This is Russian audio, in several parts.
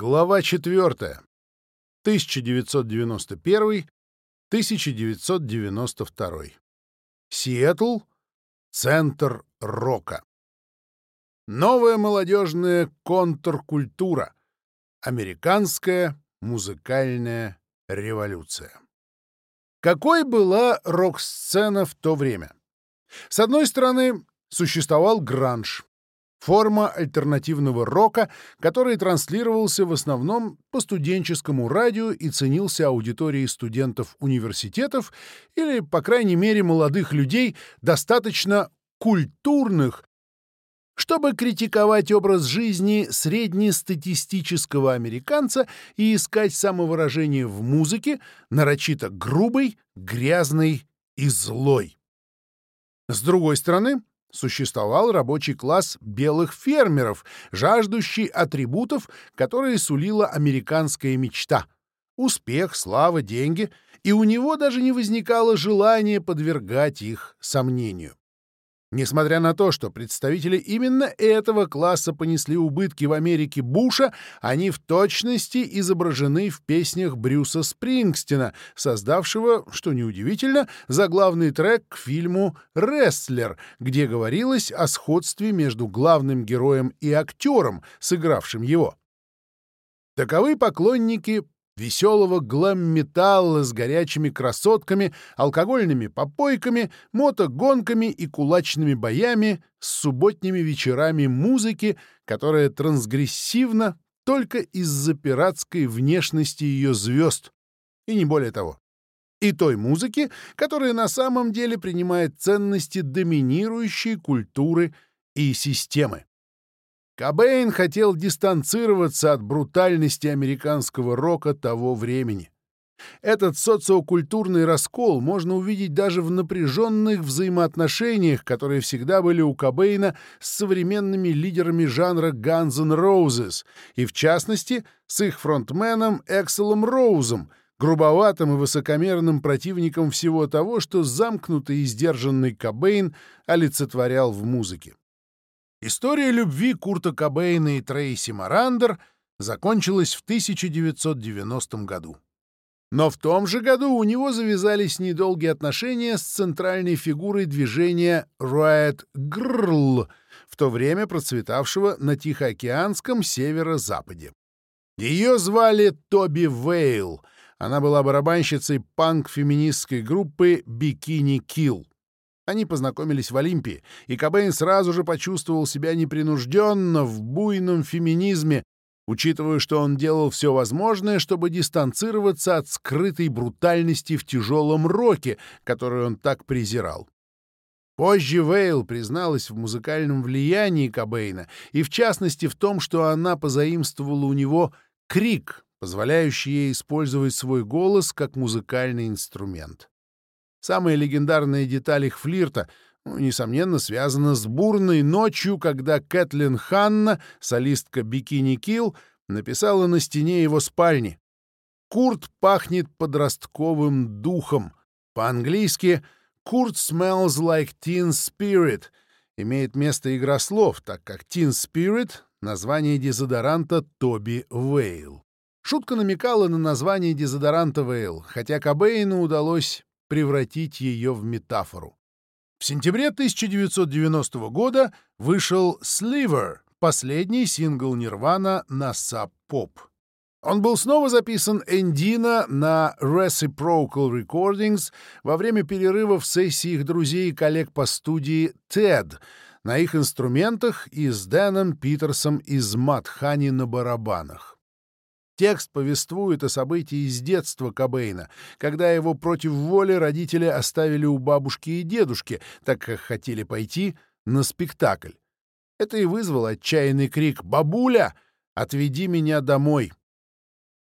Глава 4. 1991-1992. Сиэтл. Центр рока. Новая молодежная контркультура. Американская музыкальная революция. Какой была рок-сцена в то время? С одной стороны, существовал гранж, форма альтернативного рока, который транслировался в основном по студенческому радио и ценился аудиторией студентов университетов или, по крайней мере, молодых людей, достаточно культурных, чтобы критиковать образ жизни среднестатистического американца и искать самовыражение в музыке, нарочито грубой, грязной и злой. С другой стороны, существовал рабочий класс белых фермеров, жаждущий атрибутов, которые сулила американская мечта — успех, слава, деньги, и у него даже не возникало желания подвергать их сомнению. Несмотря на то, что представители именно этого класса понесли убытки в Америке Буша, они в точности изображены в песнях Брюса Спрингстина, создавшего, что неудивительно, заглавный трек к фильму «Рестлер», где говорилось о сходстве между главным героем и актером, сыгравшим его. Таковы поклонники веселого глэм-металла с горячими красотками, алкогольными попойками, мотогонками и кулачными боями с субботними вечерами музыки, которая трансгрессивна только из-за пиратской внешности ее звезд, и не более того. И той музыки, которая на самом деле принимает ценности доминирующей культуры и системы. Кобейн хотел дистанцироваться от брутальности американского рока того времени. Этот социокультурный раскол можно увидеть даже в напряженных взаимоотношениях, которые всегда были у Кобейна с современными лидерами жанра Guns N' Roses, и в частности с их фронтменом Экселом Роузом, грубоватым и высокомерным противником всего того, что замкнутый и сдержанный Кобейн олицетворял в музыке. История любви Курта Кобейна и Трейси Марандер закончилась в 1990 году. Но в том же году у него завязались недолгие отношения с центральной фигурой движения Riot Grrl, в то время процветавшего на Тихоокеанском северо-западе. Ее звали Тоби Вейл. Она была барабанщицей панк-феминистской группы «Бикини Kill. Они познакомились в Олимпии, и Кобейн сразу же почувствовал себя непринужденно в буйном феминизме, учитывая, что он делал все возможное, чтобы дистанцироваться от скрытой брутальности в тяжелом роке, которую он так презирал. Позже Вейл призналась в музыкальном влиянии Кобейна, и в частности в том, что она позаимствовала у него крик, позволяющий ей использовать свой голос как музыкальный инструмент. Самая легендарная деталь их флирта, ну, несомненно, связана с бурной ночью, когда Кэтлин Ханна, солистка «Бикини Килл», написала на стене его спальни. «Курт пахнет подростковым духом». По-английски «Курт smells like teen spirit» имеет место игра слов, так как «teen spirit» — название дезодоранта Тоби Вейл. Шутка намекала на название дезодоранта Вейл, хотя Кобейну удалось превратить ее в метафору. В сентябре 1990 года вышел «Sliver», последний сингл Нирвана на Pop. Он был снова записан Эндина на Reciprocal Recordings во время перерыва в сессии их друзей и коллег по студии TED на их инструментах и с Дэном Питерсом из Матхани на барабанах. Текст повествует о событии из детства Кобейна, когда его против воли родители оставили у бабушки и дедушки, так как хотели пойти на спектакль. Это и вызвало отчаянный крик «Бабуля, отведи меня домой!».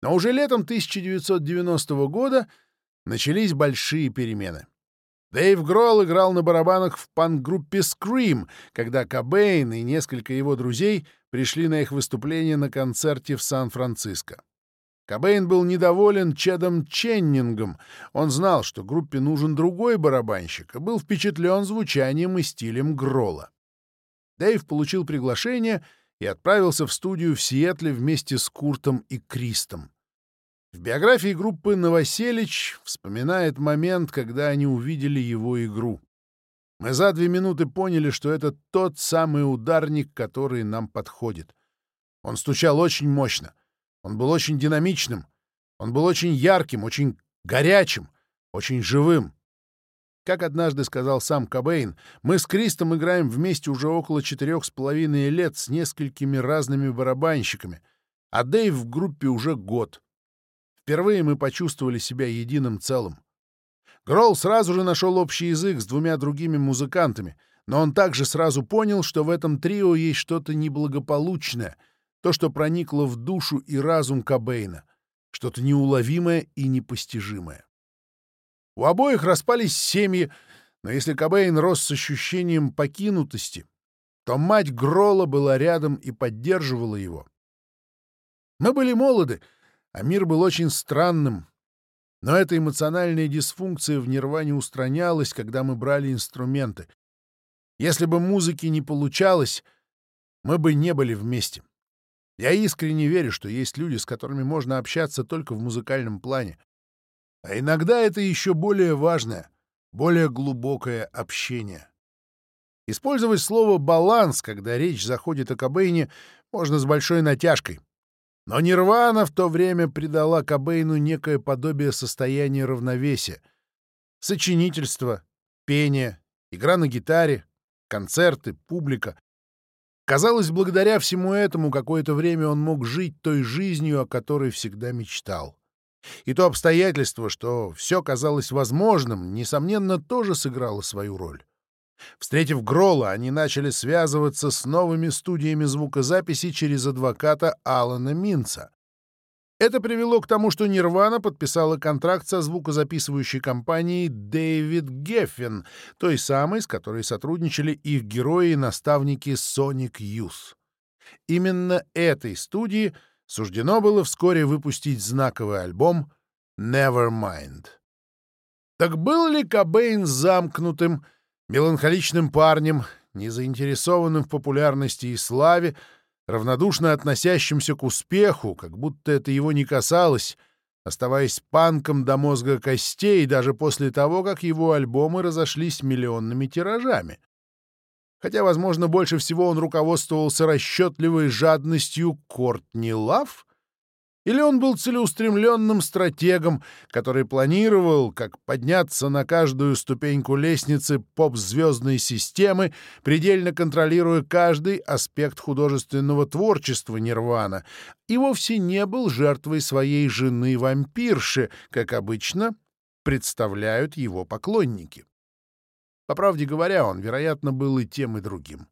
Но уже летом 1990 года начались большие перемены. Дэйв Гролл играл на барабанах в панк-группе Scream, когда Кобейн и несколько его друзей пришли на их выступление на концерте в Сан-Франциско. Кобейн был недоволен Чедом Ченнингом. Он знал, что группе нужен другой барабанщик, и был впечатлен звучанием и стилем Грола. Дэйв получил приглашение и отправился в студию в Сиэтле вместе с Куртом и Кристом. В биографии группы Новоселич вспоминает момент, когда они увидели его игру. Мы за две минуты поняли, что это тот самый ударник, который нам подходит. Он стучал очень мощно. Он был очень динамичным. Он был очень ярким, очень горячим, очень живым. Как однажды сказал сам Кобейн, мы с Кристом играем вместе уже около четырех с половиной лет с несколькими разными барабанщиками, а Дэйв в группе уже год. Впервые мы почувствовали себя единым целым. Гролл сразу же нашел общий язык с двумя другими музыкантами, но он также сразу понял, что в этом трио есть что-то неблагополучное, то, что проникло в душу и разум Кобейна, что-то неуловимое и непостижимое. У обоих распались семьи, но если Кобейн рос с ощущением покинутости, то мать Грола была рядом и поддерживала его. Мы были молоды, а мир был очень странным, но эта эмоциональная дисфункция в Нирване устранялась, когда мы брали инструменты. Если бы музыки не получалось, мы бы не были вместе. Я искренне верю, что есть люди, с которыми можно общаться только в музыкальном плане. А иногда это еще более важное, более глубокое общение. Использовать слово «баланс», когда речь заходит о Кобейне, можно с большой натяжкой. Но Нирвана в то время придала Кобейну некое подобие состояния равновесия. Сочинительство, пение, игра на гитаре, концерты, публика. Казалось, благодаря всему этому какое-то время он мог жить той жизнью, о которой всегда мечтал. И то обстоятельство, что все казалось возможным, несомненно, тоже сыграло свою роль. Встретив Грола, они начали связываться с новыми студиями звукозаписи через адвоката Алана Минца. Это привело к тому, что Нирвана подписала контракт со звукозаписывающей компанией Дэвид Геффин, той самой, с которой сотрудничали их герои и наставники Sonic Youth. Именно этой студии суждено было вскоре выпустить знаковый альбом Nevermind. Так был ли Кобейн замкнутым, меланхоличным парнем, не заинтересованным в популярности и славе, равнодушно относящимся к успеху, как будто это его не касалось, оставаясь панком до мозга костей даже после того, как его альбомы разошлись миллионными тиражами. Хотя, возможно, больше всего он руководствовался расчетливой жадностью Кортни Лав, или он был целеустремленным стратегом, который планировал, как подняться на каждую ступеньку лестницы поп-звездной системы, предельно контролируя каждый аспект художественного творчества Нирвана, и вовсе не был жертвой своей жены-вампирши, как обычно представляют его поклонники. По правде говоря, он, вероятно, был и тем, и другим.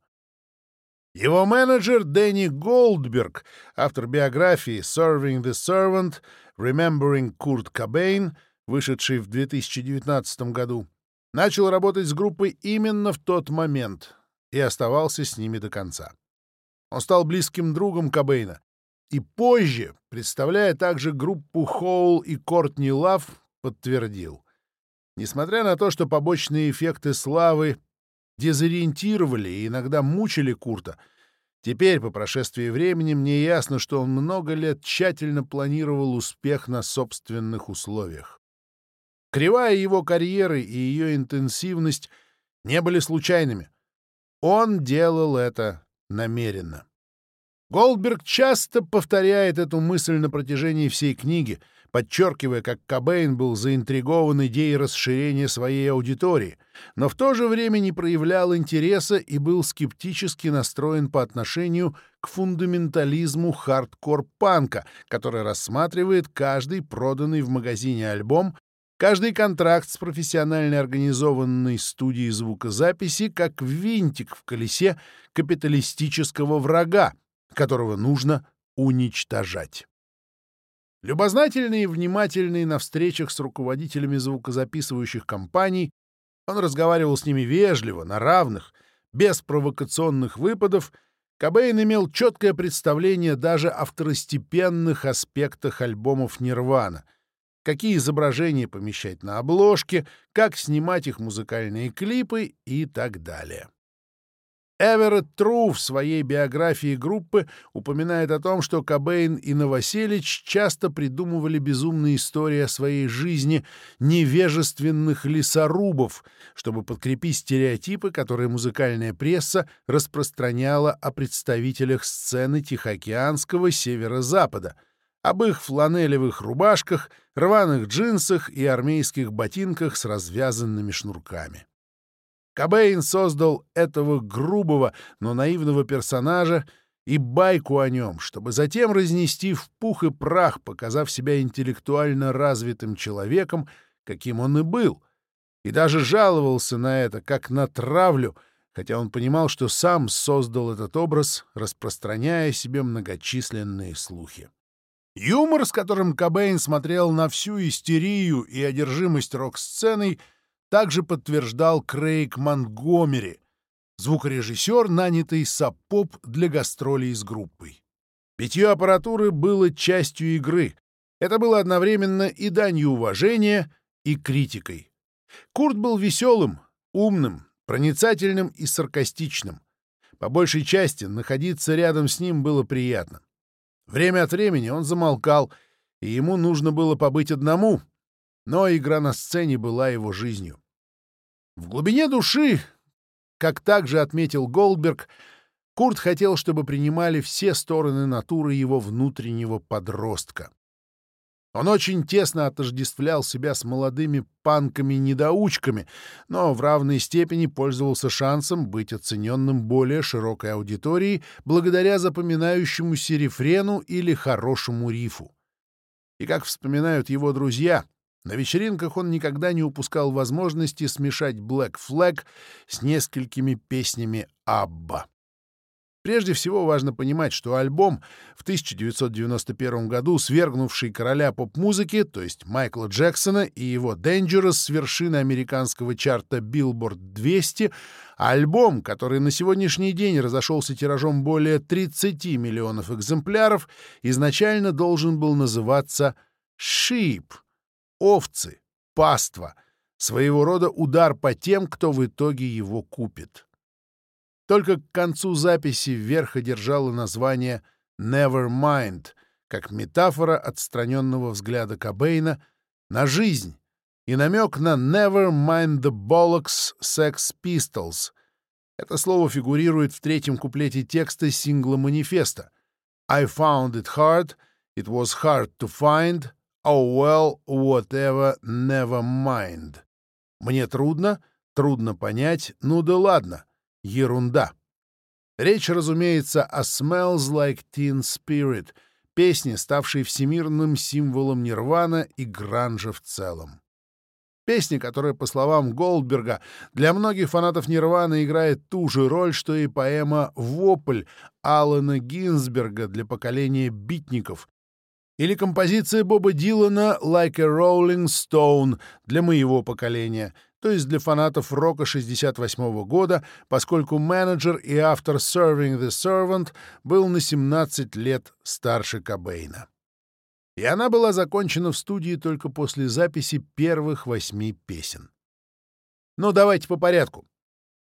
Его менеджер Дэнни Голдберг, автор биографии «Serving the Servant», «Remembering Kurt Cobain», вышедший в 2019 году, начал работать с группой именно в тот момент и оставался с ними до конца. Он стал близким другом Кобейна и позже, представляя также группу Хоул и Кортни Лав, подтвердил. Несмотря на то, что побочные эффекты славы дезориентировали и иногда мучили Курта. Теперь, по прошествии времени, мне ясно, что он много лет тщательно планировал успех на собственных условиях. Кривая его карьеры и ее интенсивность не были случайными. Он делал это намеренно. Голдберг часто повторяет эту мысль на протяжении всей книги, подчеркивая, как Кобейн был заинтригован идеей расширения своей аудитории, но в то же время не проявлял интереса и был скептически настроен по отношению к фундаментализму хардкор-панка, который рассматривает каждый проданный в магазине альбом Каждый контракт с профессионально организованной студией звукозаписи как винтик в колесе капиталистического врага, которого нужно уничтожать. Любознательный и внимательный на встречах с руководителями звукозаписывающих компаний, он разговаривал с ними вежливо, на равных, без провокационных выпадов, Кобейн имел четкое представление даже о второстепенных аспектах альбомов «Нирвана», какие изображения помещать на обложке, как снимать их музыкальные клипы и так далее. Эверетт Тру в своей биографии группы упоминает о том, что Кобейн и Новоселич часто придумывали безумные истории о своей жизни невежественных лесорубов, чтобы подкрепить стереотипы, которые музыкальная пресса распространяла о представителях сцены Тихоокеанского северо-запада, об их фланелевых рубашках, рваных джинсах и армейских ботинках с развязанными шнурками. Кобейн создал этого грубого, но наивного персонажа и байку о нем, чтобы затем разнести в пух и прах, показав себя интеллектуально развитым человеком, каким он и был, и даже жаловался на это, как на травлю, хотя он понимал, что сам создал этот образ, распространяя себе многочисленные слухи. Юмор, с которым Кобейн смотрел на всю истерию и одержимость рок-сценой — также подтверждал Крейг Монгомери, звукорежиссер, нанятый Сапоп для гастролей с группой. Питье аппаратуры было частью игры. Это было одновременно и данью уважения, и критикой. Курт был веселым, умным, проницательным и саркастичным. По большей части находиться рядом с ним было приятно. Время от времени он замолкал, и ему нужно было побыть одному — но игра на сцене была его жизнью. В глубине души, как также отметил Голдберг, Курт хотел, чтобы принимали все стороны натуры его внутреннего подростка. Он очень тесно отождествлял себя с молодыми панками-недоучками, но в равной степени пользовался шансом быть оцененным более широкой аудиторией благодаря запоминающемуся рефрену или хорошему рифу. И как вспоминают его друзья — на вечеринках он никогда не упускал возможности смешать Black Flag с несколькими песнями Абба. Прежде всего важно понимать, что альбом в 1991 году, свергнувший короля поп-музыки, то есть Майкла Джексона и его Dangerous с вершины американского чарта Billboard 200, альбом, который на сегодняшний день разошелся тиражом более 30 миллионов экземпляров, изначально должен был называться «Sheep», овцы, паства, своего рода удар по тем, кто в итоге его купит. Только к концу записи вверх одержало название «Nevermind», как метафора отстраненного взгляда Кобейна на жизнь и намек на «Never mind the bollocks Sex Pistols». Это слово фигурирует в третьем куплете текста сингла «Манифеста». «I found it hard, it was hard to find, Oh well, whatever, never mind. Мне трудно, трудно понять, ну да ладно, ерунда. Речь, разумеется, о Smells Like Teen Spirit, песне, ставшей всемирным символом Нирвана и гранжа в целом. Песня, которая, по словам Голдберга, для многих фанатов Нирвана играет ту же роль, что и поэма «Вопль» Алана Гинзберга для поколения битников, или композиция Боба Дилана «Like a Rolling Stone» для моего поколения, то есть для фанатов рока 68 -го года, поскольку менеджер и автор «Serving the Servant» был на 17 лет старше Кобейна. И она была закончена в студии только после записи первых восьми песен. Но ну, давайте по порядку.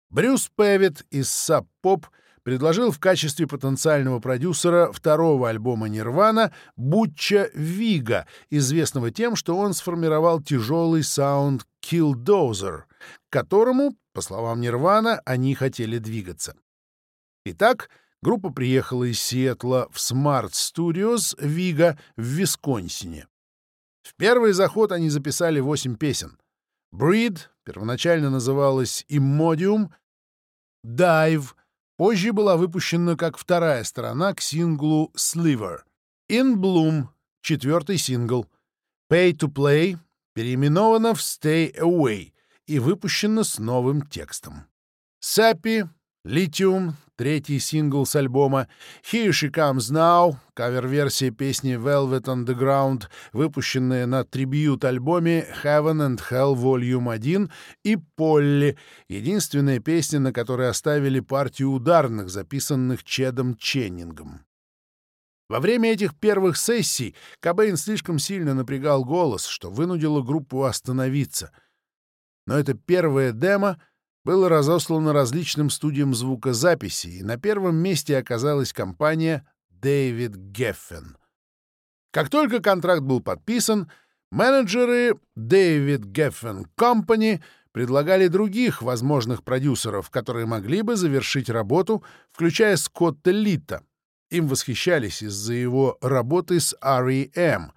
Брюс Певит из Sub Pop — предложил в качестве потенциального продюсера второго альбома «Нирвана» Бутча Вига, известного тем, что он сформировал тяжелый саунд «Killdozer», к которому, по словам «Нирвана», они хотели двигаться. Итак, группа приехала из Сиэтла в Smart Studios Вига в Висконсине. В первый заход они записали восемь песен. «Breed» первоначально называлась «Immodium», «Dive», Позже была выпущена как вторая сторона к синглу «Sliver». «In Bloom» — четвертый сингл. «Pay to Play» переименована в «Stay Away» и выпущена с новым текстом. «Sappy», «Lithium» — третий сингл с альбома, «Here She Comes Now» — кавер-версия песни Velvet Underground, выпущенная на трибьют-альбоме Heaven and Hell Volume 1, и «Polly» — единственная песня, на которой оставили партию ударных, записанных Чедом Ченнингом. Во время этих первых сессий Кобейн слишком сильно напрягал голос, что вынудило группу остановиться. Но это первое демо — было разослано различным студиям звукозаписи, и на первом месте оказалась компания Дэвид Геффен. Как только контракт был подписан, менеджеры Дэвид Геффен Company предлагали других возможных продюсеров, которые могли бы завершить работу, включая Скотта Лита. Им восхищались из-за его работы с R.E.M.,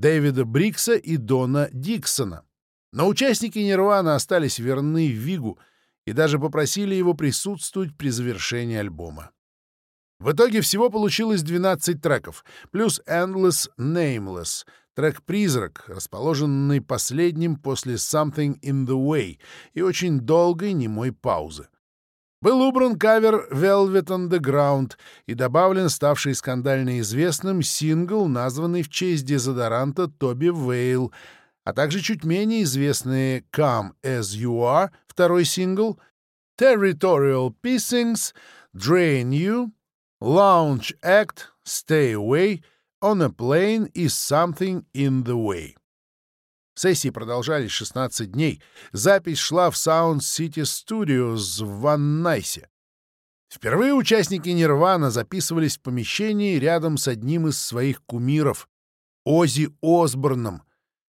Дэвида Брикса и Дона Диксона. Но участники «Нирвана» остались верны Вигу и даже попросили его присутствовать при завершении альбома. В итоге всего получилось 12 треков, плюс Endless Nameless, трек-призрак, расположенный последним после Something in the Way и очень долгой немой паузы. Был убран кавер Velvet Underground и добавлен ставший скандально известным сингл, названный в честь дезодоранта Тоби Вейл, а также чуть менее известные Come As You Are, второй сингл, Territorial Pissings, Drain You, Launch Act, Stay Away, On a Plane и Something in the Way. Сессии продолжались 16 дней. Запись шла в Sound City Studios в Ван Найсе. Впервые участники «Нирвана» записывались в помещении рядом с одним из своих кумиров — Ози Осборном,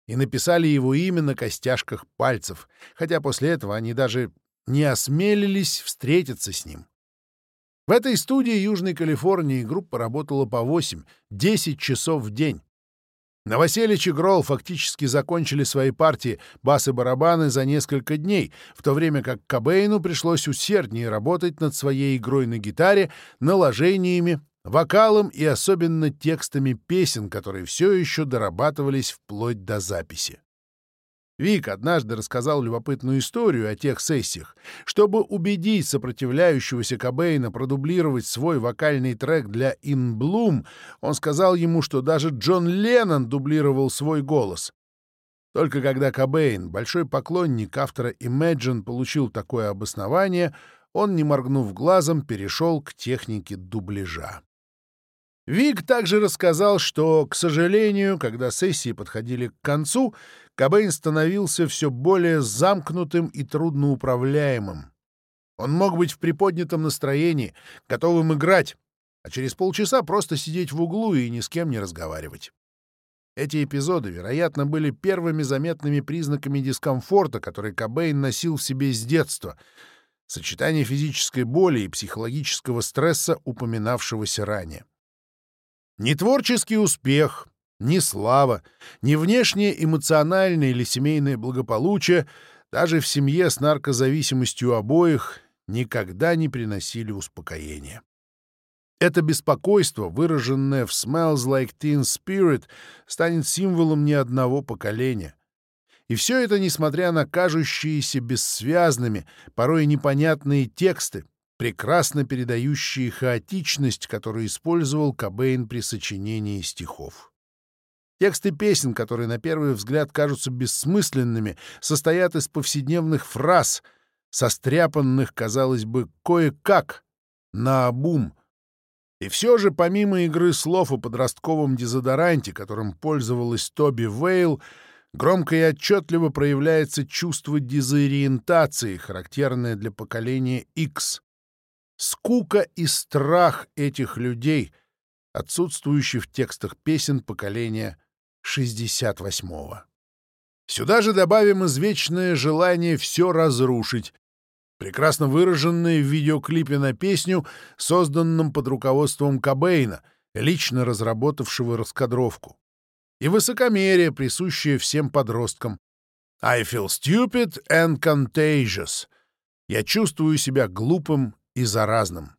и написали его имя на костяшках пальцев, хотя после этого они даже не осмелились встретиться с ним. В этой студии Южной Калифорнии группа работала по 8-10 часов в день. Новоселич и Гролл фактически закончили свои партии бас и барабаны за несколько дней, в то время как Кобейну пришлось усерднее работать над своей игрой на гитаре, наложениями, вокалом и особенно текстами песен, которые все еще дорабатывались вплоть до записи. Вик однажды рассказал любопытную историю о тех сессиях. Чтобы убедить сопротивляющегося Кобейна продублировать свой вокальный трек для In Bloom, он сказал ему, что даже Джон Леннон дублировал свой голос. Только когда Кобейн, большой поклонник автора Imagine, получил такое обоснование, он, не моргнув глазом, перешел к технике дубляжа. Вик также рассказал, что, к сожалению, когда сессии подходили к концу, Кобейн становился все более замкнутым и трудноуправляемым. Он мог быть в приподнятом настроении, готовым играть, а через полчаса просто сидеть в углу и ни с кем не разговаривать. Эти эпизоды, вероятно, были первыми заметными признаками дискомфорта, который Кобейн носил в себе с детства, сочетание физической боли и психологического стресса, упоминавшегося ранее. Ни творческий успех, ни слава, ни внешнее эмоциональное или семейное благополучие даже в семье с наркозависимостью обоих никогда не приносили успокоения. Это беспокойство, выраженное в «Smells like Teen Spirit», станет символом ни одного поколения. И все это несмотря на кажущиеся бессвязными, порой непонятные тексты, прекрасно передающие хаотичность, которую использовал Кобейн при сочинении стихов. Тексты песен, которые на первый взгляд кажутся бессмысленными, состоят из повседневных фраз, состряпанных, казалось бы, кое-как, наобум. И все же, помимо игры слов о подростковом дезодоранте, которым пользовалась Тоби Вейл, громко и отчетливо проявляется чувство дезориентации, характерное для поколения X. Скука и страх этих людей, отсутствующие в текстах песен поколения 68-го. Сюда же добавим извечное желание все разрушить, прекрасно выраженное в видеоклипе на песню, созданном под руководством Кобейна, лично разработавшего раскадровку, и высокомерие, присущее всем подросткам. I feel stupid and contagious. Я чувствую себя глупым и заразным.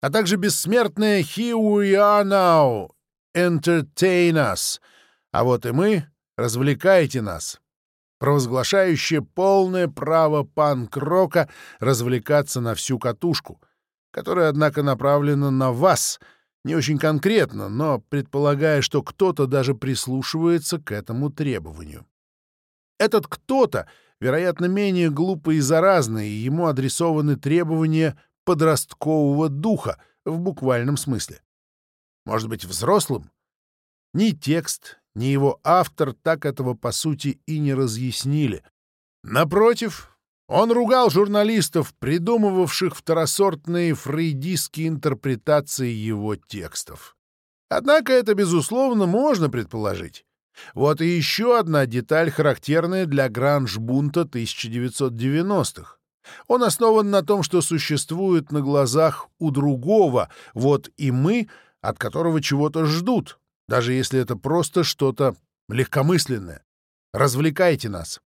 А также бессмертное «Here we are now, entertain us», а вот и мы, развлекайте нас, провозглашающее полное право панк-рока развлекаться на всю катушку, которая, однако, направлена на вас, не очень конкретно, но предполагая, что кто-то даже прислушивается к этому требованию. Этот кто-то, вероятно, менее глупый и заразный, и ему адресованы требования подросткового духа в буквальном смысле. Может быть, взрослым? Ни текст, ни его автор так этого, по сути, и не разъяснили. Напротив, Он ругал журналистов, придумывавших второсортные фрейдистские интерпретации его текстов. Однако это, безусловно, можно предположить. Вот и еще одна деталь, характерная для гранж-бунта 1990-х. Он основан на том, что существует на глазах у другого, вот и мы, от которого чего-то ждут, даже если это просто что-то легкомысленное. Развлекайте нас.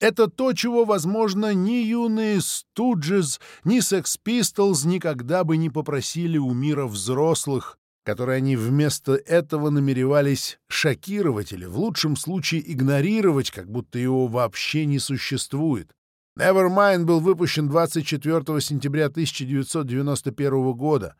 Это то, чего, возможно, ни юные Студжес, ни Секс Pistols никогда бы не попросили у мира взрослых, которые они вместо этого намеревались шокировать или, в лучшем случае, игнорировать, как будто его вообще не существует. Nevermind был выпущен 24 сентября 1991 года.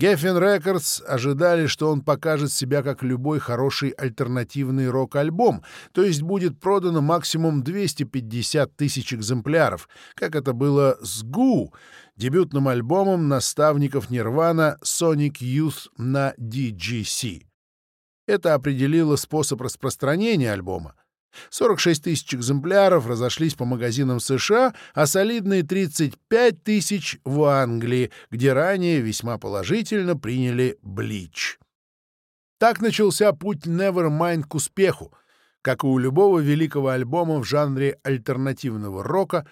Geffen Records ожидали, что он покажет себя как любой хороший альтернативный рок-альбом, то есть будет продано максимум 250 тысяч экземпляров, как это было с «Гу», дебютным альбомом наставников Нирвана Sonic Youth на DGC. Это определило способ распространения альбома. 46 тысяч экземпляров разошлись по магазинам США, а солидные 35 тысяч в Англии, где ранее весьма положительно приняли «Блич». Так начался путь Nevermind к успеху, как и у любого великого альбома в жанре альтернативного рока,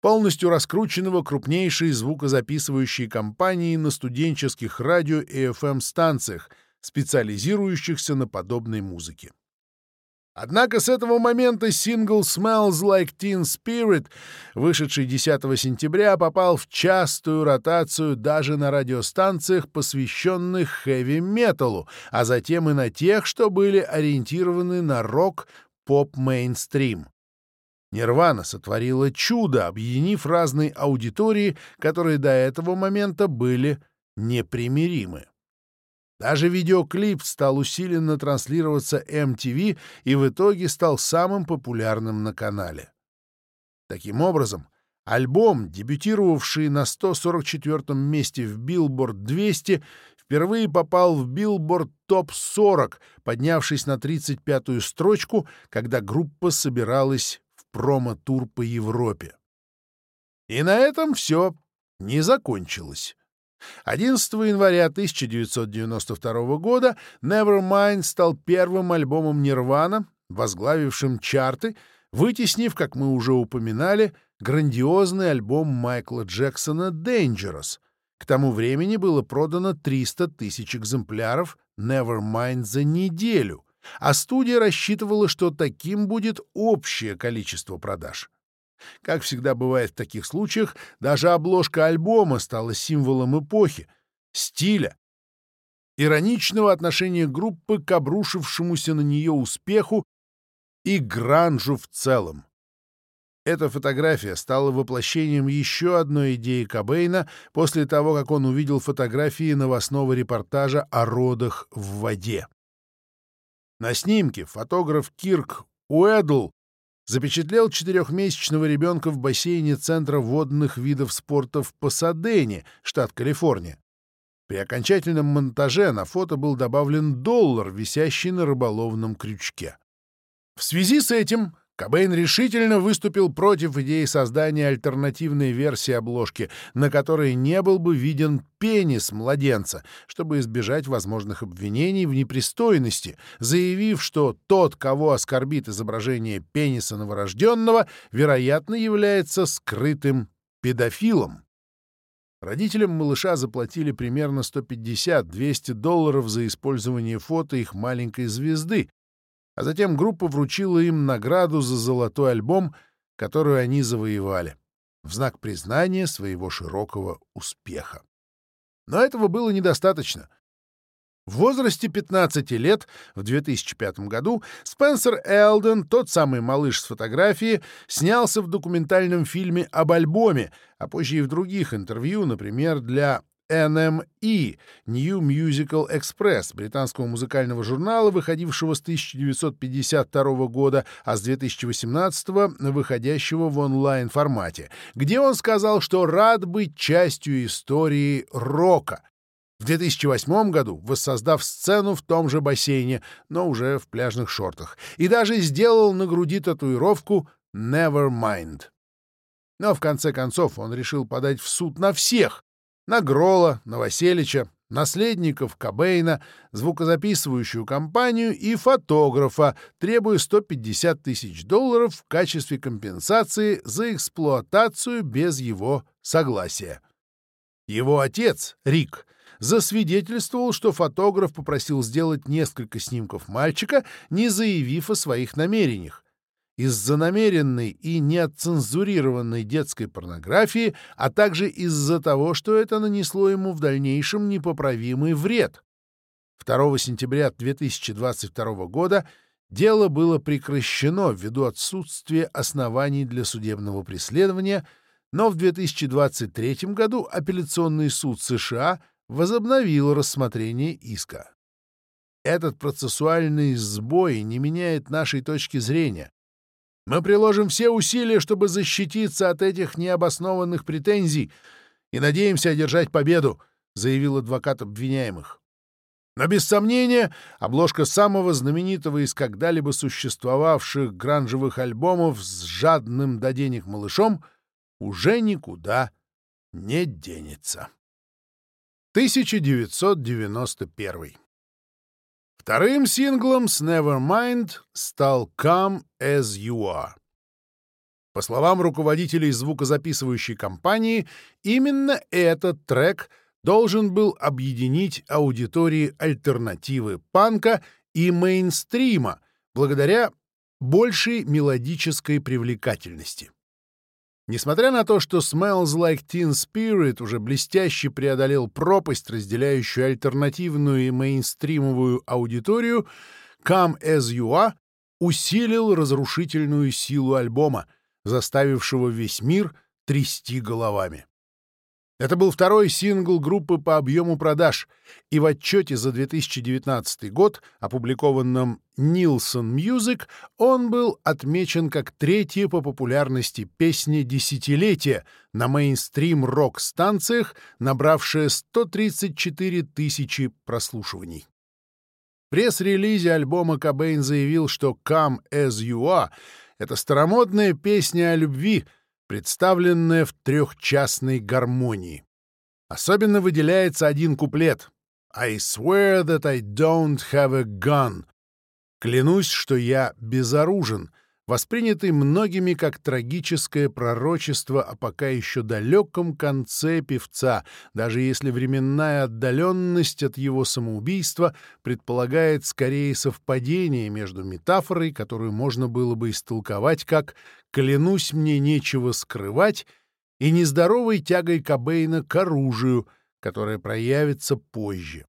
полностью раскрученного крупнейшей звукозаписывающей компанией на студенческих радио и FM-станциях, специализирующихся на подобной музыке. Однако с этого момента сингл «Smells Like Teen Spirit», вышедший 10 сентября, попал в частую ротацию даже на радиостанциях, посвященных хэви-металу, а затем и на тех, что были ориентированы на рок, поп-мейнстрим. Нирвана сотворила чудо, объединив разные аудитории, которые до этого момента были непримиримы. Даже видеоклип стал усиленно транслироваться MTV и в итоге стал самым популярным на канале. Таким образом, альбом, дебютировавший на 144-м месте в Billboard 200, впервые попал в Billboard Top 40, поднявшись на 35-ю строчку, когда группа собиралась в промо-тур по Европе. И на этом все не закончилось. 11 января 1992 года Nevermind стал первым альбомом Nirvana, возглавившим чарты, вытеснив, как мы уже упоминали, грандиозный альбом Майкла Джексона «Dangerous». К тому времени было продано 300 тысяч экземпляров Nevermind за неделю, а студия рассчитывала, что таким будет общее количество продаж. Как всегда бывает в таких случаях, даже обложка альбома стала символом эпохи, стиля, ироничного отношения группы к обрушившемуся на нее успеху и гранжу в целом. Эта фотография стала воплощением еще одной идеи Кобейна после того, как он увидел фотографии новостного репортажа о родах в воде. На снимке фотограф Кирк Уэдл запечатлел четырехмесячного ребенка в бассейне Центра водных видов спорта в Пасадене, штат Калифорния. При окончательном монтаже на фото был добавлен доллар, висящий на рыболовном крючке. В связи с этим Кобейн решительно выступил против идеи создания альтернативной версии обложки, на которой не был бы виден пенис младенца, чтобы избежать возможных обвинений в непристойности, заявив, что тот, кого оскорбит изображение пениса новорожденного, вероятно, является скрытым педофилом. Родителям малыша заплатили примерно 150-200 долларов за использование фото их маленькой звезды, а затем группа вручила им награду за золотой альбом, которую они завоевали, в знак признания своего широкого успеха. Но этого было недостаточно. В возрасте 15 лет, в 2005 году, Спенсер Элден, тот самый малыш с фотографии, снялся в документальном фильме об альбоме, а позже и в других интервью, например, для NME New Musical Express, британского музыкального журнала, выходившего с 1952 года, а с 2018 выходящего в онлайн-формате, где он сказал, что рад быть частью истории рока. В 2008 году воссоздав сцену в том же бассейне, но уже в пляжных шортах, и даже сделал на груди татуировку «Never Mind». Но в конце концов он решил подать в суд на всех — на Грола, Новоселича, наследников Кобейна, звукозаписывающую компанию и фотографа, требуя 150 тысяч долларов в качестве компенсации за эксплуатацию без его согласия. Его отец, Рик, засвидетельствовал, что фотограф попросил сделать несколько снимков мальчика, не заявив о своих намерениях. Из-за намеренной и неотцензурированной детской порнографии, а также из-за того, что это нанесло ему в дальнейшем непоправимый вред. 2 сентября 2022 года дело было прекращено ввиду отсутствия оснований для судебного преследования, но в 2023 году апелляционный суд США — возобновил рассмотрение иска. Этот процессуальный сбой не меняет нашей точки зрения. Мы приложим все усилия, чтобы защититься от этих необоснованных претензий и надеемся одержать победу, заявил адвокат обвиняемых. Но без сомнения, обложка самого знаменитого из когда-либо существовавших гранжевых альбомов с жадным до денег малышом уже никуда не денется. 1991. Вторым синглом с Nevermind стал Come As You Are. По словам руководителей звукозаписывающей компании, именно этот трек должен был объединить аудитории альтернативы панка и мейнстрима благодаря большей мелодической привлекательности. Несмотря на то, что Smells Like Teen Spirit уже блестяще преодолел пропасть, разделяющую альтернативную и мейнстримовую аудиторию, Come As You Are усилил разрушительную силу альбома, заставившего весь мир трясти головами. Это был второй сингл группы по объему продаж, и в отчете за 2019 год, опубликованном Nielsen Music, он был отмечен как третья по популярности песня десятилетия на мейнстрим-рок-станциях, набравшая 134 тысячи прослушиваний. В пресс-релизе альбома Кобейн заявил, что «Come As You Are» — это старомодная песня о любви — представленная в трехчастной гармонии. Особенно выделяется один куплет «I swear that I don't have a gun». «Клянусь, что я безоружен», воспринятый многими как трагическое пророчество о пока еще далеком конце певца, даже если временная отдаленность от его самоубийства предполагает скорее совпадение между метафорой, которую можно было бы истолковать как «клянусь, мне нечего скрывать», и нездоровой тягой Кобейна к оружию, которая проявится позже.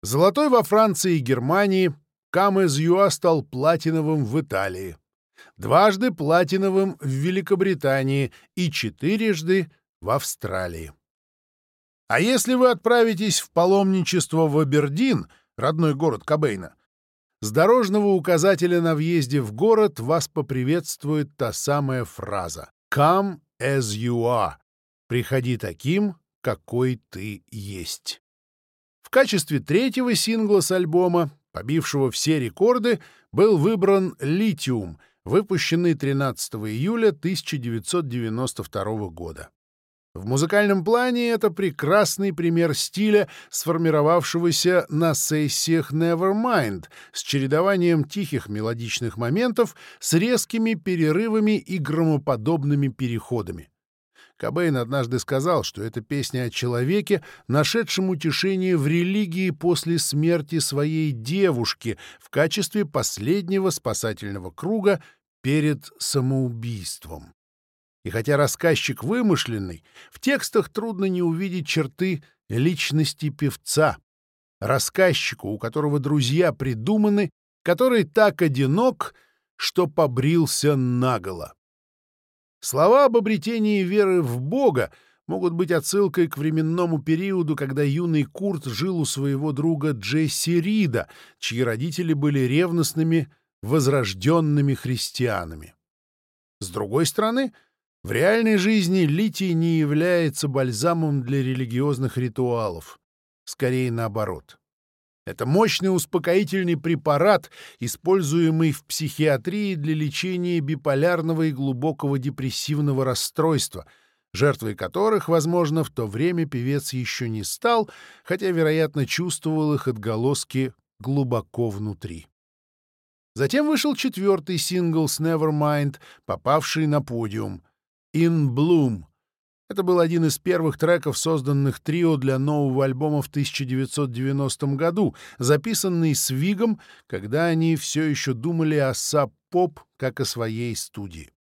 Золотой во Франции и Германии, Кам из Юа стал платиновым в Италии дважды платиновым в Великобритании и четырежды в Австралии. А если вы отправитесь в паломничество в Абердин, родной город Кобейна, с дорожного указателя на въезде в город вас поприветствует та самая фраза «Come as you are» — «Приходи таким, какой ты есть». В качестве третьего сингла с альбома, побившего все рекорды, был выбран «Литиум», выпущенный 13 июля 1992 года. В музыкальном плане это прекрасный пример стиля, сформировавшегося на сессиях Nevermind, с чередованием тихих мелодичных моментов с резкими перерывами и громоподобными переходами. Кобейн однажды сказал, что это песня о человеке, нашедшем утешение в религии после смерти своей девушки в качестве последнего спасательного круга перед самоубийством. И хотя рассказчик вымышленный, в текстах трудно не увидеть черты личности певца, рассказчику, у которого друзья придуманы, который так одинок, что побрился наголо. Слова об обретении веры в Бога могут быть отсылкой к временному периоду, когда юный Курт жил у своего друга Джесси Рида, чьи родители были ревностными, возрожденными христианами. С другой стороны, в реальной жизни литий не является бальзамом для религиозных ритуалов, скорее наоборот. Это мощный успокоительный препарат, используемый в психиатрии для лечения биполярного и глубокого депрессивного расстройства, жертвой которых, возможно, в то время певец еще не стал, хотя, вероятно, чувствовал их отголоски глубоко внутри. Затем вышел четвертый сингл с Nevermind, попавший на подиум — «In Bloom», это был один из первых треков, созданных трио для нового альбома в 1990 году, записанный с Вигом, когда они все еще думали о саб-поп как о своей студии.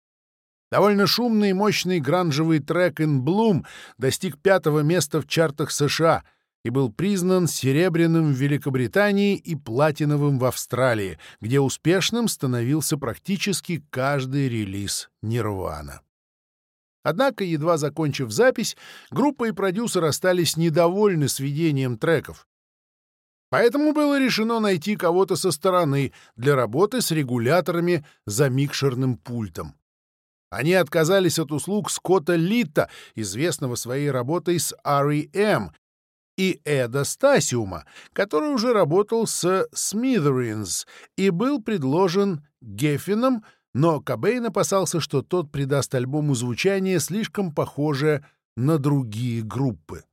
Довольно шумный и мощный гранжевый трек «In Bloom» достиг пятого места в чартах США и был признан серебряным в Великобритании и платиновым в Австралии, где успешным становился практически каждый релиз «Нирвана». Однако, едва закончив запись, группа и продюсер остались недовольны сведением треков. Поэтому было решено найти кого-то со стороны для работы с регуляторами за микшерным пультом. Они отказались от услуг Скотта Литта, известного своей работой с R.E.M., и Эда Стасиума, который уже работал с Smithereens и был предложен Геффином — но Кобейн опасался, что тот придаст альбому звучание, слишком похожее на другие группы.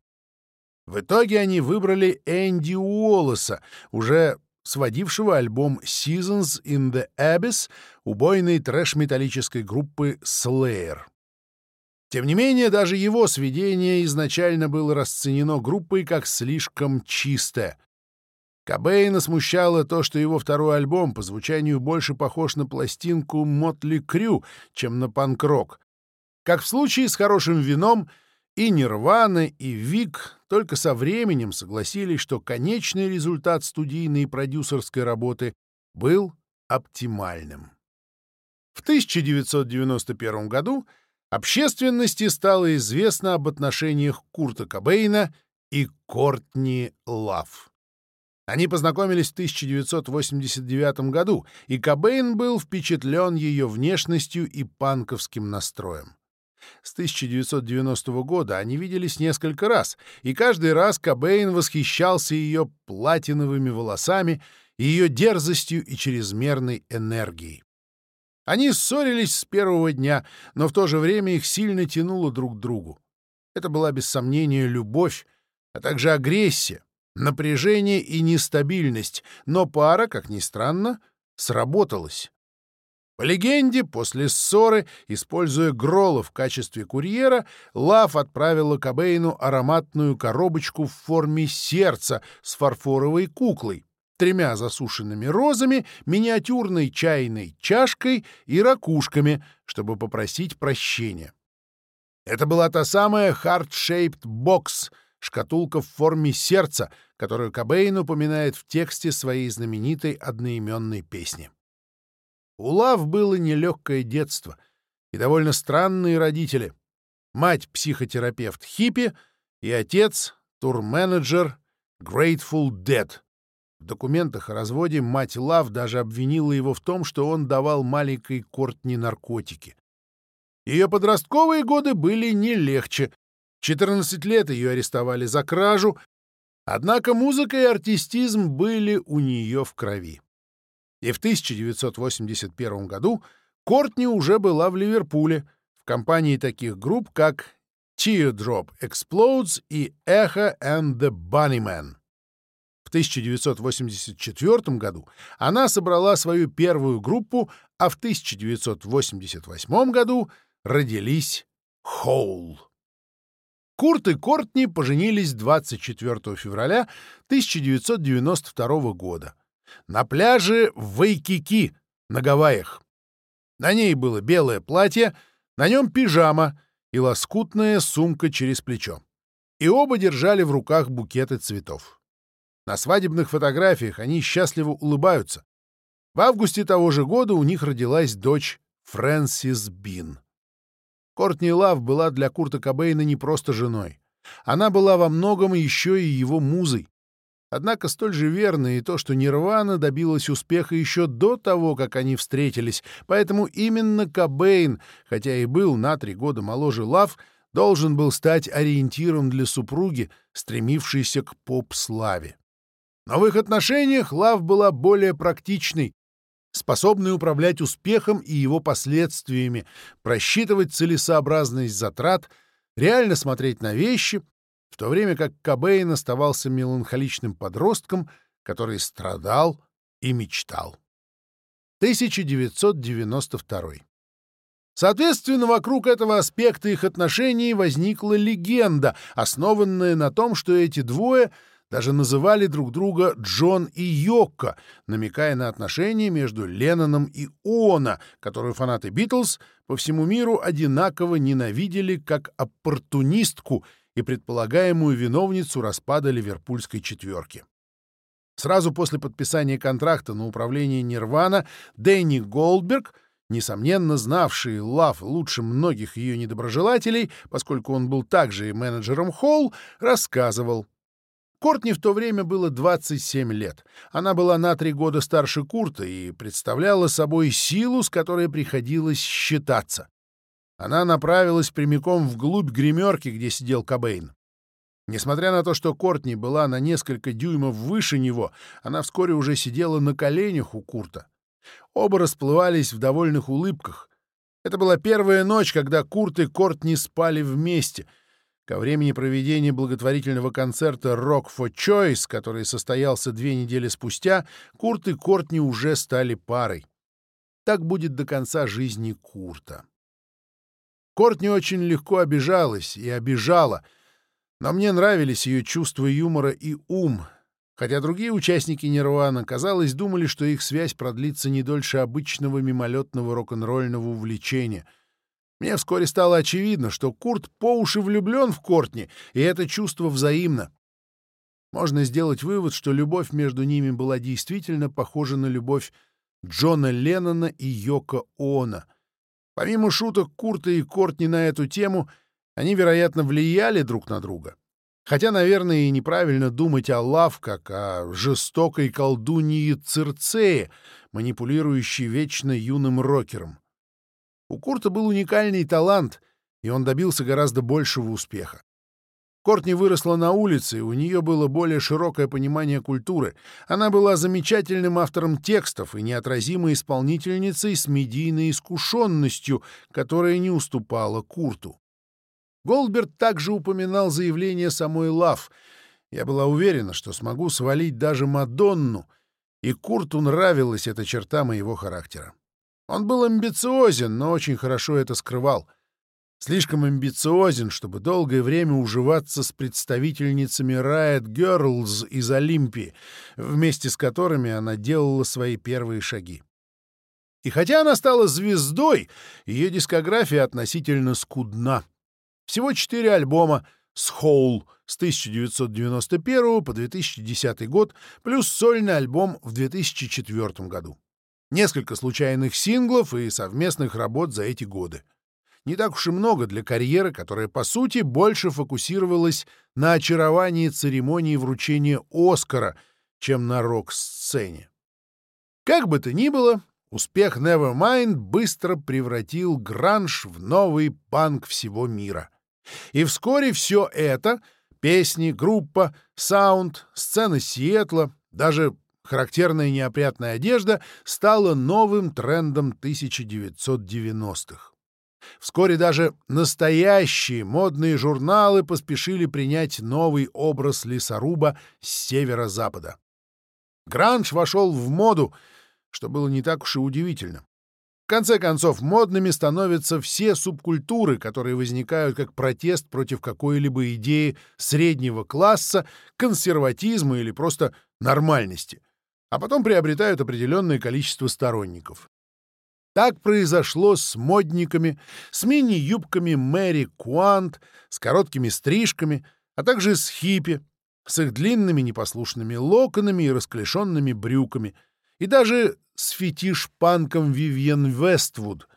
В итоге они выбрали Энди Уоллеса, уже сводившего альбом Seasons in the Abyss убойной трэш-металлической группы Slayer. Тем не менее, даже его сведение изначально было расценено группой как слишком чистое. Кобейна смущало то, что его второй альбом по звучанию больше похож на пластинку Мотли Крю, чем на панк-рок. Как в случае с хорошим вином, и Нирвана, и Вик только со временем согласились, что конечный результат студийной и продюсерской работы был оптимальным. В 1991 году общественности стало известно об отношениях Курта Кобейна и Кортни Лав. Они познакомились в 1989 году, и Кобейн был впечатлен ее внешностью и панковским настроем. С 1990 года они виделись несколько раз, и каждый раз Кобейн восхищался ее платиновыми волосами, ее дерзостью и чрезмерной энергией. Они ссорились с первого дня, но в то же время их сильно тянуло друг к другу. Это была без сомнения любовь, а также агрессия, напряжение и нестабильность, но пара, как ни странно, сработалась. По легенде, после ссоры, используя Грола в качестве курьера, Лав отправила Кобейну ароматную коробочку в форме сердца с фарфоровой куклой, тремя засушенными розами, миниатюрной чайной чашкой и ракушками, чтобы попросить прощения. Это была та самая heart-shaped box — шкатулка в форме сердца, которую Кобейн упоминает в тексте своей знаменитой одноименной песни. У Лав было нелегкое детство и довольно странные родители. Мать — психотерапевт хиппи и отец — турменеджер Grateful Dead. В документах о разводе мать Лав даже обвинила его в том, что он давал маленькой Кортни наркотики. Ее подростковые годы были не легче, 14 лет ее арестовали за кражу, однако музыка и артистизм были у нее в крови. И в 1981 году Кортни уже была в Ливерпуле в компании таких групп, как Teardrop Explodes и Echo and the Bunnymen. В 1984 году она собрала свою первую группу, а в 1988 году родились Хоул. Курт и Кортни поженились 24 февраля 1992 года на пляже в Вайкики на Гавайях. На ней было белое платье, на нем пижама и лоскутная сумка через плечо. И оба держали в руках букеты цветов. На свадебных фотографиях они счастливо улыбаются. В августе того же года у них родилась дочь Фрэнсис Бин. Кортни Лав была для Курта Кобейна не просто женой. Она была во многом еще и его музой. Однако столь же верно и то, что Нирвана добилась успеха еще до того, как они встретились, поэтому именно Кобейн, хотя и был на три года моложе Лав, должен был стать ориентиром для супруги, стремившейся к поп-славе. Но в их отношениях Лав была более практичной, способной управлять успехом и его последствиями, просчитывать целесообразность затрат, реально смотреть на вещи, в то время как Кобейн оставался меланхоличным подростком, который страдал и мечтал. 1992. Соответственно, вокруг этого аспекта их отношений возникла легенда, основанная на том, что эти двое даже называли друг друга Джон и Йокко, намекая на отношения между Ленноном и Оона, которую фанаты Битлз по всему миру одинаково ненавидели как оппортунистку и предполагаемую виновницу распада ливерпульской четверки. Сразу после подписания контракта на управление Нирвана Дэнни Голдберг, несомненно знавший Лав лучше многих ее недоброжелателей, поскольку он был также и менеджером Холл, рассказывал. Кортни в то время было 27 лет. Она была на три года старше Курта и представляла собой силу, с которой приходилось считаться. Она направилась прямиком вглубь гримерки, где сидел Кобейн. Несмотря на то, что Кортни была на несколько дюймов выше него, она вскоре уже сидела на коленях у Курта. Оба расплывались в довольных улыбках. Это была первая ночь, когда Курт и Кортни спали вместе. Ко времени проведения благотворительного концерта «Rock for Choice», который состоялся две недели спустя, Курт и Кортни уже стали парой. Так будет до конца жизни Курта. Кортни очень легко обижалась и обижала — но мне нравились ее чувство юмора и ум, хотя другие участники Нирвана, казалось, думали, что их связь продлится не дольше обычного мимолетного рок-н-ролльного увлечения. Мне вскоре стало очевидно, что Курт по уши влюблен в Кортни, и это чувство взаимно. Можно сделать вывод, что любовь между ними была действительно похожа на любовь Джона Леннона и Йоко Оно. Помимо шуток Курта и Кортни на эту тему — они, вероятно, влияли друг на друга. Хотя, наверное, и неправильно думать о Лав как о жестокой колдуньи Цирцее, манипулирующей вечно юным рокером. У Курта был уникальный талант, и он добился гораздо большего успеха. Кортни выросла на улице, и у нее было более широкое понимание культуры. Она была замечательным автором текстов и неотразимой исполнительницей с медийной искушенностью, которая не уступала Курту. Голдберг также упоминал заявление самой Лав. Я была уверена, что смогу свалить даже Мадонну, и Курту нравилась эта черта моего характера. Он был амбициозен, но очень хорошо это скрывал. Слишком амбициозен, чтобы долгое время уживаться с представительницами Riot Girls из Олимпии, вместе с которыми она делала свои первые шаги. И хотя она стала звездой, ее дискография относительно скудна. Всего четыре альбома с Hole с 1991 по 2010 год, плюс сольный альбом в 2004 году. Несколько случайных синглов и совместных работ за эти годы. Не так уж и много для карьеры, которая, по сути, больше фокусировалась на очаровании церемонии вручения «Оскара», чем на рок-сцене. Как бы то ни было, успех Nevermind быстро превратил гранж в новый панк всего мира — и вскоре все это — песни, группа, саунд, сцены Сиэтла, даже характерная неопрятная одежда — стало новым трендом 1990-х. Вскоре даже настоящие модные журналы поспешили принять новый образ лесоруба с северо-запада. Гранж вошел в моду, что было не так уж и удивительно. В конце концов, модными становятся все субкультуры, которые возникают как протест против какой-либо идеи среднего класса, консерватизма или просто нормальности, а потом приобретают определенное количество сторонников. Так произошло с модниками, с мини-юбками Мэри Куант, с короткими стрижками, а также с хиппи, с их длинными непослушными локонами и расклешенными брюками — и даже с фетиш-панком Вивьен Вествуд.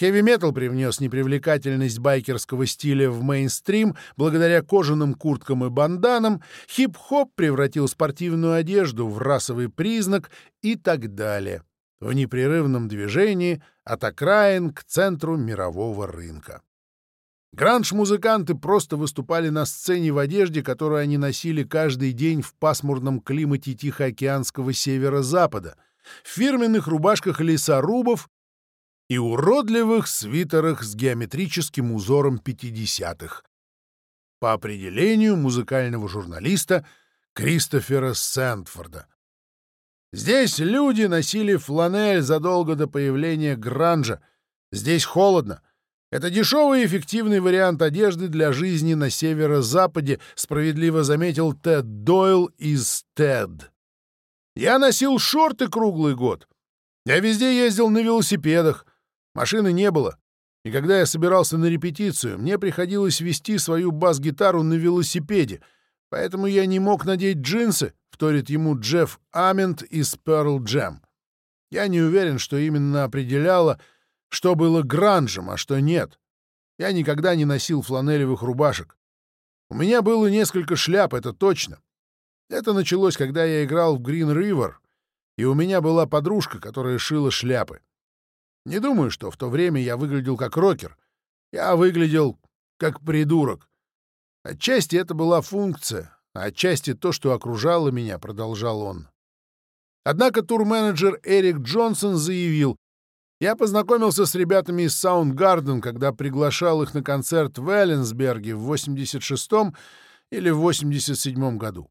Хэви-метал привнес непривлекательность байкерского стиля в мейнстрим благодаря кожаным курткам и банданам, хип-хоп превратил спортивную одежду в расовый признак и так далее, в непрерывном движении от окраин к центру мирового рынка. Гранж-музыканты просто выступали на сцене в одежде, которую они носили каждый день в пасмурном климате Тихоокеанского северо-запада, в фирменных рубашках лесорубов и уродливых свитерах с геометрическим узором 50-х. По определению музыкального журналиста Кристофера Сэндфорда. Здесь люди носили фланель задолго до появления гранжа. Здесь холодно. Это дешевый и эффективный вариант одежды для жизни на северо-западе, справедливо заметил Тед Дойл из Тед. Я носил шорты круглый год. Я везде ездил на велосипедах. Машины не было. И когда я собирался на репетицию, мне приходилось вести свою бас-гитару на велосипеде, поэтому я не мог надеть джинсы, вторит ему Джефф Амент из Pearl Jam. Я не уверен, что именно определяло, что было гранжем, а что нет. Я никогда не носил фланелевых рубашек. У меня было несколько шляп, это точно. Это началось, когда я играл в Green River, и у меня была подружка, которая шила шляпы. Не думаю, что в то время я выглядел как рокер. Я выглядел как придурок. Отчасти это была функция, а отчасти то, что окружало меня, продолжал он. Однако турменеджер Эрик Джонсон заявил, «Я познакомился с ребятами из Soundgarden, когда приглашал их на концерт в Элленсберге в 86-м или в 87-м году.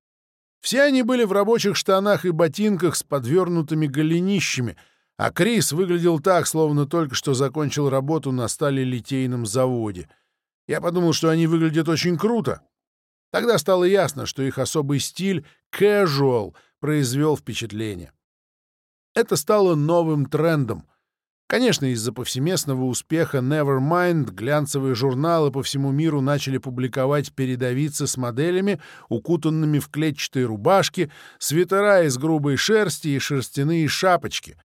Все они были в рабочих штанах и ботинках с подвернутыми голенищами, а Крис выглядел так, словно только что закончил работу на сталелитейном заводе. Я подумал, что они выглядят очень круто, Тогда стало ясно, что их особый стиль casual произвел впечатление. Это стало новым трендом. Конечно, из-за повсеместного успеха Nevermind глянцевые журналы по всему миру начали публиковать передовицы с моделями, укутанными в клетчатые рубашки, свитера из грубой шерсти и шерстяные шапочки.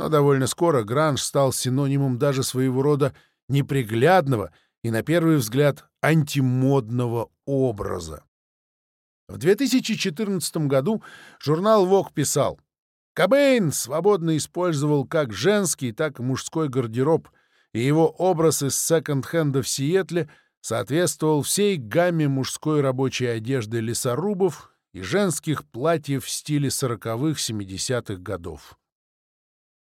Но довольно скоро гранж стал синонимом даже своего рода неприглядного и, на первый взгляд, антимодного образа. В 2014 году журнал Vogue писал, Кобейн свободно использовал как женский, так и мужской гардероб, и его образ из секонд-хенда в Сиэтле соответствовал всей гамме мужской рабочей одежды лесорубов и женских платьев в стиле 40-х-70-х годов.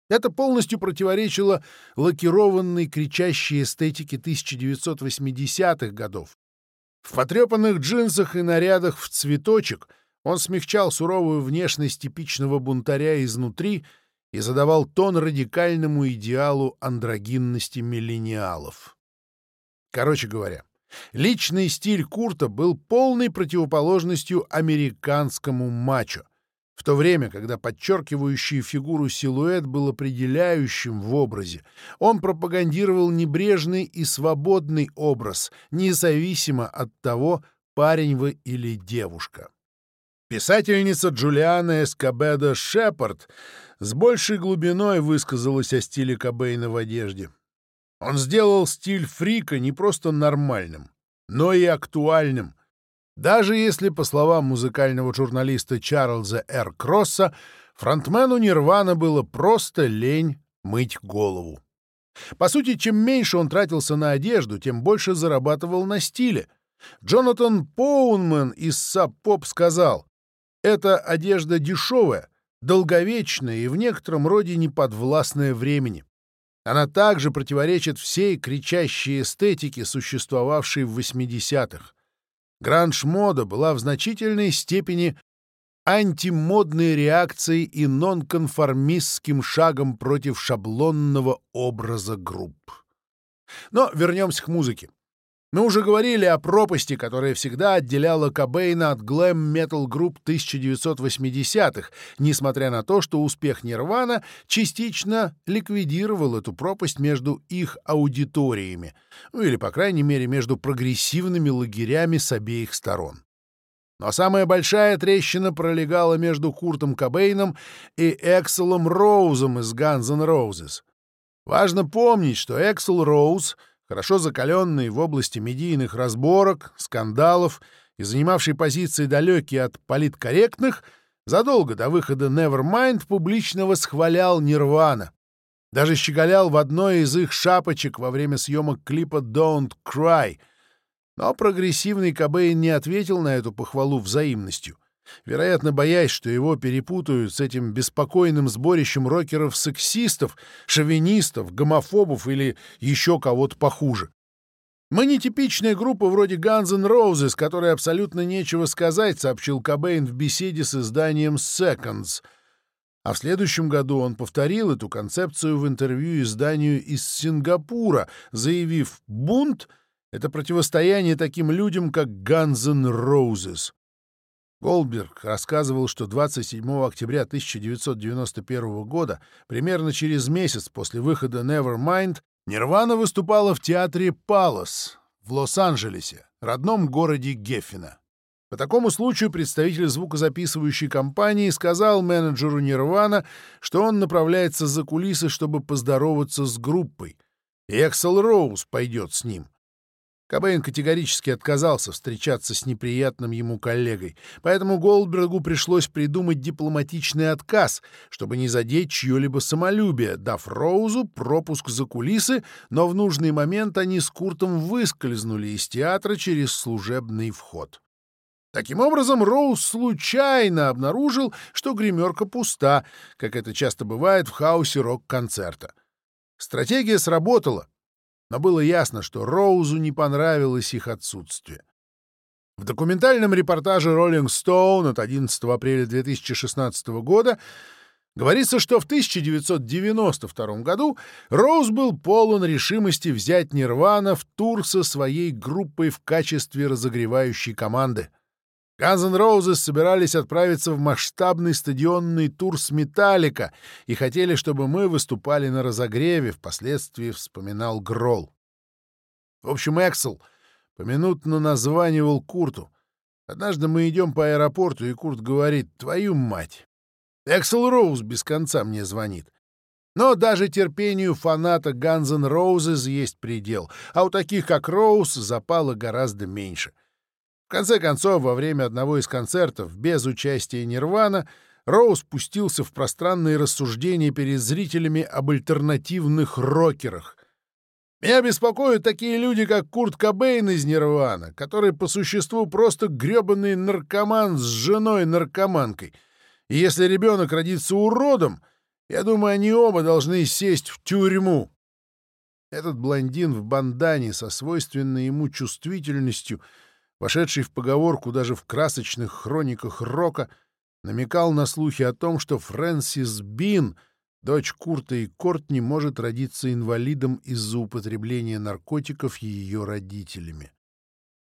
Это полностью противоречило лакированной кричащей эстетике 1980-х годов. В потрепанных джинсах и нарядах в цветочек он смягчал суровую внешность типичного бунтаря изнутри и задавал тон радикальному идеалу андрогинности миллениалов. Короче говоря, личный стиль Курта был полной противоположностью американскому мачо, в то время, когда подчеркивающий фигуру силуэт был определяющим в образе, он пропагандировал небрежный и свободный образ, независимо от того, парень вы или девушка. Писательница Джулиана Эскобедо Шепард с большей глубиной высказалась о стиле Кобейна в одежде. Он сделал стиль фрика не просто нормальным, но и актуальным, даже если, по словам музыкального журналиста Чарльза Р. Кросса, фронтмену Нирвана было просто лень мыть голову. По сути, чем меньше он тратился на одежду, тем больше зарабатывал на стиле. Джонатан Поунман из Pop сказал, «Эта одежда дешевая, долговечная и в некотором роде неподвластная времени. Она также противоречит всей кричащей эстетике, существовавшей в 80-х. Гранж-мода была в значительной степени антимодной реакцией и нонконформистским шагом против шаблонного образа групп. Но вернемся к музыке. Мы уже говорили о пропасти, которая всегда отделяла Кобейна от глэм-метал-групп 1980-х, несмотря на то, что успех Нирвана частично ликвидировал эту пропасть между их аудиториями, ну или, по крайней мере, между прогрессивными лагерями с обеих сторон. Но самая большая трещина пролегала между Куртом Кобейном и Экселом Роузом из Guns N' Roses. Важно помнить, что Эксел Роуз — хорошо закаленный в области медийных разборок, скандалов и занимавший позиции далекие от политкорректных, задолго до выхода Nevermind публично восхвалял Нирвана. Даже щеголял в одной из их шапочек во время съемок клипа «Don't Cry», Но прогрессивный Кобейн не ответил на эту похвалу взаимностью, вероятно, боясь, что его перепутают с этим беспокойным сборищем рокеров-сексистов, шовинистов, гомофобов или еще кого-то похуже. «Мы не типичная группа вроде Guns N' Roses, которой абсолютно нечего сказать», — сообщил Кобейн в беседе с изданием Seconds. А в следующем году он повторил эту концепцию в интервью изданию из Сингапура, заявив «Бунт — это противостояние таким людям, как Guns N' Roses». Голдберг рассказывал, что 27 октября 1991 года, примерно через месяц после выхода Nevermind, Нирвана выступала в театре «Палас» в Лос-Анджелесе, родном городе Геффина. По такому случаю представитель звукозаписывающей компании сказал менеджеру Нирвана, что он направляется за кулисы, чтобы поздороваться с группой, и Эксел Роуз пойдет с ним. Кобейн категорически отказался встречаться с неприятным ему коллегой, поэтому Голдбергу пришлось придумать дипломатичный отказ, чтобы не задеть чье-либо самолюбие, дав Роузу пропуск за кулисы, но в нужный момент они с Куртом выскользнули из театра через служебный вход. Таким образом, Роуз случайно обнаружил, что гримерка пуста, как это часто бывает в хаосе рок-концерта. Стратегия сработала, но было ясно, что Роузу не понравилось их отсутствие. В документальном репортаже Rolling Stone от 11 апреля 2016 года говорится, что в 1992 году Роуз был полон решимости взять Нирвана в тур со своей группой в качестве разогревающей команды. Guns N' Roses собирались отправиться в масштабный стадионный тур с Металлика и хотели, чтобы мы выступали на разогреве, впоследствии вспоминал Гролл. В общем, Эксел поминутно названивал Курту. Однажды мы идем по аэропорту, и Курт говорит «Твою мать!» Эксел Роуз без конца мне звонит. Но даже терпению фаната Guns N' Roses есть предел, а у таких, как Роуз, запало гораздо меньше — в конце концов, во время одного из концертов, без участия Нирвана, Роуз спустился в пространные рассуждения перед зрителями об альтернативных рокерах. Меня беспокоят такие люди, как Курт Кобейн из Нирвана, который по существу просто грёбаный наркоман с женой-наркоманкой. И если ребенок родится уродом, я думаю, они оба должны сесть в тюрьму. Этот блондин в бандане со свойственной ему чувствительностью — вошедший в поговорку даже в красочных хрониках рока, намекал на слухи о том, что Фрэнсис Бин, дочь Курта и Кортни, может родиться инвалидом из-за употребления наркотиков ее родителями.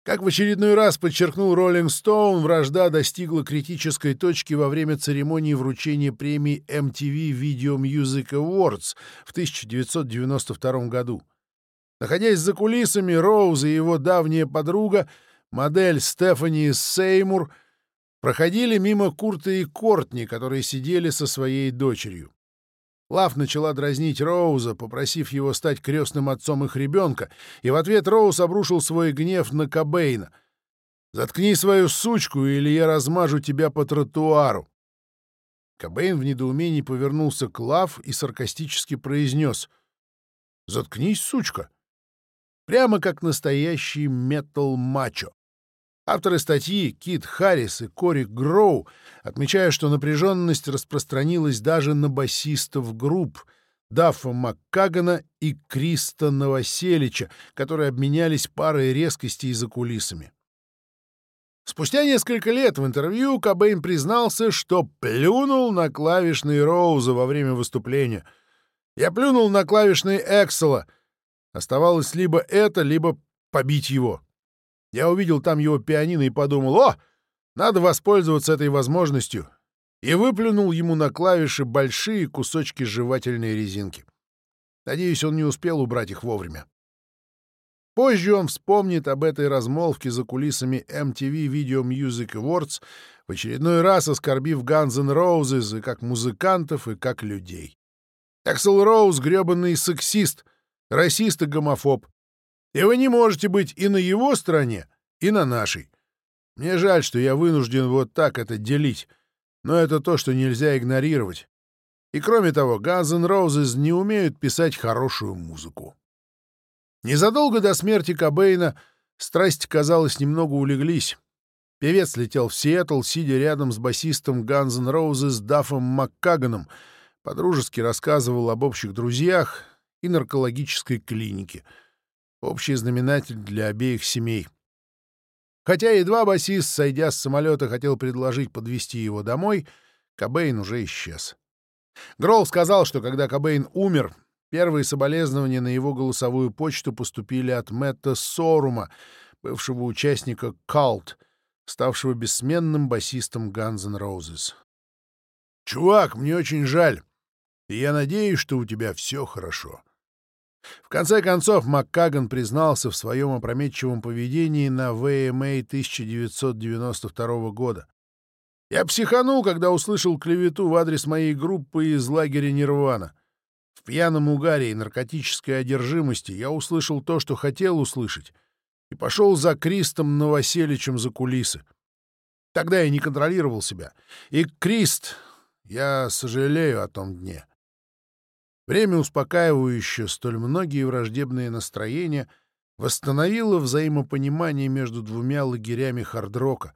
Как в очередной раз подчеркнул Роллинг Стоун, вражда достигла критической точки во время церемонии вручения премии MTV Video Music Awards в 1992 году. Находясь за кулисами, Роуз и его давняя подруга — модель Стефани Сеймур проходили мимо Курта и Кортни, которые сидели со своей дочерью. Лав начала дразнить Роуза, попросив его стать крестным отцом их ребенка, и в ответ Роуз обрушил свой гнев на Кобейна. «Заткни свою сучку, или я размажу тебя по тротуару!» Кобейн в недоумении повернулся к Лав и саркастически произнес «Заткнись, сучка!» Прямо как настоящий метал-мачо. Авторы статьи Кит Харрис и Кори Гроу отмечают, что напряженность распространилась даже на басистов групп Даффа Маккагана и Криста Новоселича, которые обменялись парой резкостей за кулисами. Спустя несколько лет в интервью Кобейн признался, что плюнул на клавишные Роуза во время выступления. «Я плюнул на клавишные Эксела. Оставалось либо это, либо побить его». Я увидел там его пианино и подумал, о, надо воспользоваться этой возможностью, и выплюнул ему на клавиши большие кусочки жевательной резинки. Надеюсь, он не успел убрать их вовремя. Позже он вспомнит об этой размолвке за кулисами MTV Video Music Awards, в очередной раз оскорбив Guns N' Roses и как музыкантов, и как людей. Эксел Роуз — грёбаный сексист, расист и гомофоб. И вы не можете быть и на его стороне, и на нашей. Мне жаль, что я вынужден вот так это делить, но это то, что нельзя игнорировать. И кроме того, Guns N' Roses не умеют писать хорошую музыку. Незадолго до смерти Кобейна Страсти, казалось, немного улеглись. Певец летел в Сиэтл, сидя рядом с басистом Guns N' Roses Даффом Маккаганом, подружески рассказывал об общих друзьях и наркологической клинике. Общий знаменатель для обеих семей. Хотя едва басист, сойдя с самолета, хотел предложить подвести его домой, Кобейн уже исчез. Гролл сказал, что когда Кобейн умер, первые соболезнования на его голосовую почту поступили от Мэтта Сорума, бывшего участника «Калт», ставшего бессменным басистом Guns N' Roses. «Чувак, мне очень жаль, и я надеюсь, что у тебя все хорошо». В конце концов, МакКаган признался в своем опрометчивом поведении на VMA 1992 года. «Я психанул, когда услышал клевету в адрес моей группы из лагеря Нирвана. В пьяном угаре и наркотической одержимости я услышал то, что хотел услышать, и пошел за Кристом Новоселичем за кулисы. Тогда я не контролировал себя. И Крист, я сожалею о том дне. Время, успокаивающее столь многие враждебные настроения, восстановило взаимопонимание между двумя лагерями хардрока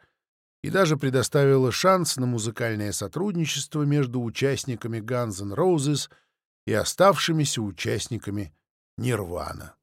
и даже предоставило шанс на музыкальное сотрудничество между участниками Guns N' Roses и оставшимися участниками Нирвана.